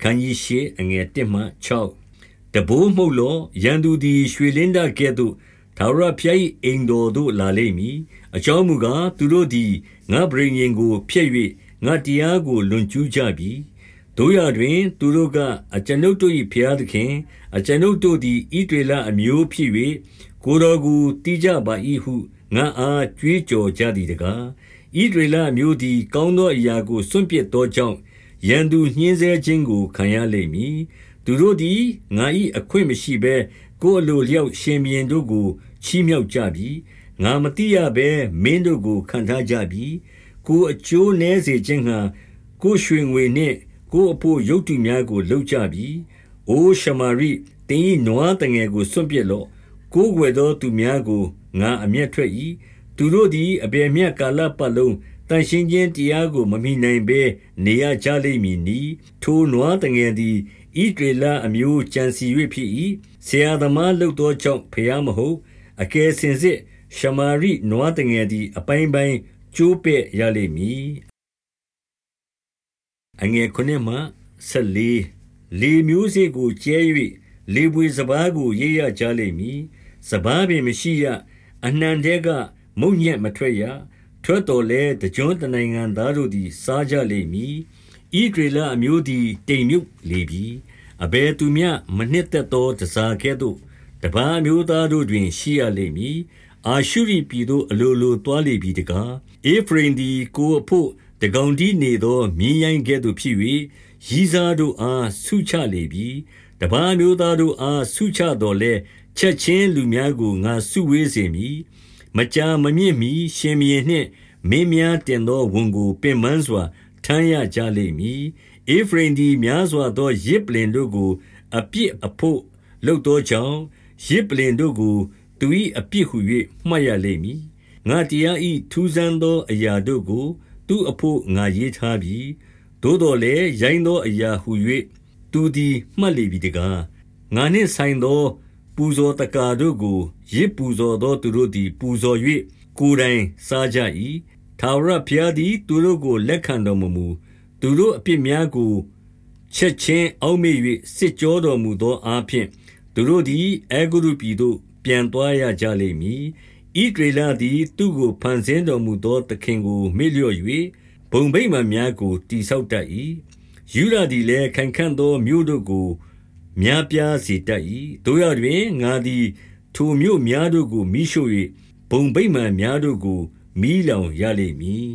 ခန်းကြီးရှိအငယ်1မှ6တဘိုးမှုတ်လောရန်သူသည်ရွှေလင်းတကဲ့သို့ထာဝရဘုရား၏အိမ်တော်သို့လာလိမ့်မည်အကြောင်းမူကားသူတို့သည်ငါဗြိဉ္ဉ်ကိုဖျက်၍ငါတရားကိုလွန်ကျူးကြပြီတို့ရတွင် သူတို့ကအကျွန်ုပ်တို့၏ဘုရားသခင် အကျွန်ုပ်တို့သည်ဣဒေလအမျိုးဖြစ်၍ကိုတော်ကိုတိကြပါ၏ဟုငါအားကြွေးကြော်ကြသည်တကားဣဒေလအမျိုးသည်ကောင်းသောအရာကိုစွန့်ပစ်သောကြောင့် ရန်သူညှင်းဆဲခြင်းကိုခံရလိမ့်မည်သူတို့သည်ငါ၏အခွင့်မရှိဘဲကိုယ်အလိုလျောက်ရှင်ဘရင်တို့ကိုချီးမြှောက်ကြပြီငါမတိရဘဲမင်းတို့ကိုခံထားကြပြီကိုအကျိုးနည်းစေခြင်းဟံကိုရွှေငွေနှင့်ကိုအဖို့ရုပ်တုများကိုလှုပ်ကြပြီအိုရှမာရိတင်းဤနွားတငယ်ကိုစွန့်ပစ်လော့ကိုးကွယ်သောသူများကိုငါအမျက်ထွက်၏သူတို့သည်အဘယ်မျှကာလပတ်လုံး တန်ရှင်းခြင်းတရားကို မမိနိုင်ဘဲနေရကြလိမ့်မည်နီထိုနွားတငယ်သည်ဣဒေလအမျိုးကြံစီ၍ဖြစ်၏ဆရာသမားလှုပ်သောကြောင့်ဖျားမဟုတ်အကယ်စင်စစ်ရှမာရိနွားတငယ်သည်အပိုင်းပိုင်းကျိုးပဲ့ရလိမ့်မည်အငယ်ခုနှစ်မှ14လေမျိုးစေ့ကိုကျဲ၍လေပွေစပားကိုရေးရကြလိမ့်မည်စပားပင်မရှိရအနှံတဲကမုံညက်မထွက်ရ ထွက်တော်လဲတကြွတနိုင်ငံသားတို့သည် စားကြလိမ့်မည်ဤဒေလအမျိုးသည် တိမ်မြုပ်လေပြီအဘယ်သူမျှမနှစ်သက်သောတစားကဲ့သို့တပားမျိုးသားတို့တွင် ရှိရလိမ့်မည်အာရှုရိပြည်သို့အလိုလိုသွားလေပြီတကားအေဖရင်သည်ကိုအဖို့တကောင်ဒီနေသောမြင်းရိုင်းကဲ့သို့ဖြစ်၍ရည်စားတို့အားဆုချလေပြီတပားမျိုးသားတို့အားဆုချတော်လဲချက်ချင်းလူများကိုငါဆုဝေးစေမည် မကြာမမြင့်မီရှင်မင်းနှင့်မင်းများတင်သောဝန်ကိုပင်ပန်းစွာထမ်းရကြလိမ့်မည်အေဖရင်သည်များစွာသောရစ်ပလင်တို့ကိုအပြစ်အဖို့လှုပ်သောကြောင့်ရစ်ပလင်တို့ကိုသူ၏အပြစ်ဟု၍မှတ်ရလိမ့်မည်ငါတရားဤထူးဆန်းသောအရာတို့ကို သူအဖို့ငါရေးထားပြီသို့တော်လည်းရိုင်းသောအရာဟု၍သူသည်မှတ်လေပြီတကားငါနှင့်ဆိုင်သော ပူဇော်တကာတို့ကိုရစ်ပူဇော်သောသူတို့သည် ပူဇော်၍ကိုယ်တိုင်စားကြ၏ထာဝရဘုရားသည် သူတို့ကို လက်ခံတော်မမူ သူတို့အပြစ်များကို ချက်ချင်းအောက်မေ့၍စစ်ကြောတော်မူသောအားဖြင့် သူတို့သည်အေဂုရုပြည်သို့ ပြန်သွားရကြလိမ့်မည်ဣဒေလသည် သူ့ကို ဖန်ဆင်းတော်မူသော သခင်ကို မေ့လျော့၍ဘုံဗိမာန်များကိုတိဆောက်တတ်၏ယူရသည်လည်း ခိုင်ခန့်သောမြို့တို့ကို များပြားစေတတ်၏တို့ရတွင်ငါသည် ထိုမြို့များတို့ကိုမိရှို့၍ဘုံဗိမာန်များတို့ကို မီးလောင်ရလိမ့်မည်